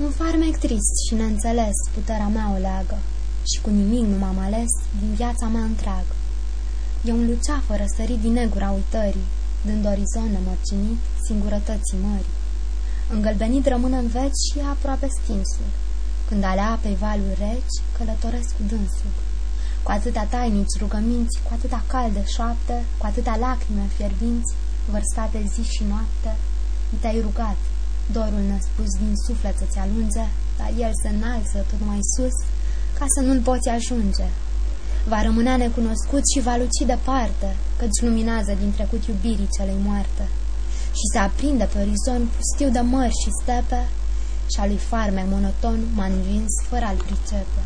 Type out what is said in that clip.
Un farmec trist și neînțeles puterea mea o leagă și cu nimic nu m-am ales din viața mea întreagă. E un luceafă răsărit din negura uitării, dând orizont nemărcinit singurătății mării. Îngălbenit rămân în veci și e aproape stinsul, când alea apei valuri reci călătoresc cu dânsul. Cu atâtea tainici rugăminți, cu atâta calde șoapte, cu atâtea lacrime fierbinți, vărsate zi și noapte, te-ai rugat, dorul năspus din suflet să-ți alunge, dar el se înalță tot mai sus, ca să nu-l poți ajunge. Va rămânea necunoscut și va luci departe, căci luminează din trecut iubirii celei moarte. Și se aprinde pe orizont pustiu de mări și stepe, și a lui farmec monoton m-a învins fără a-l pricepe.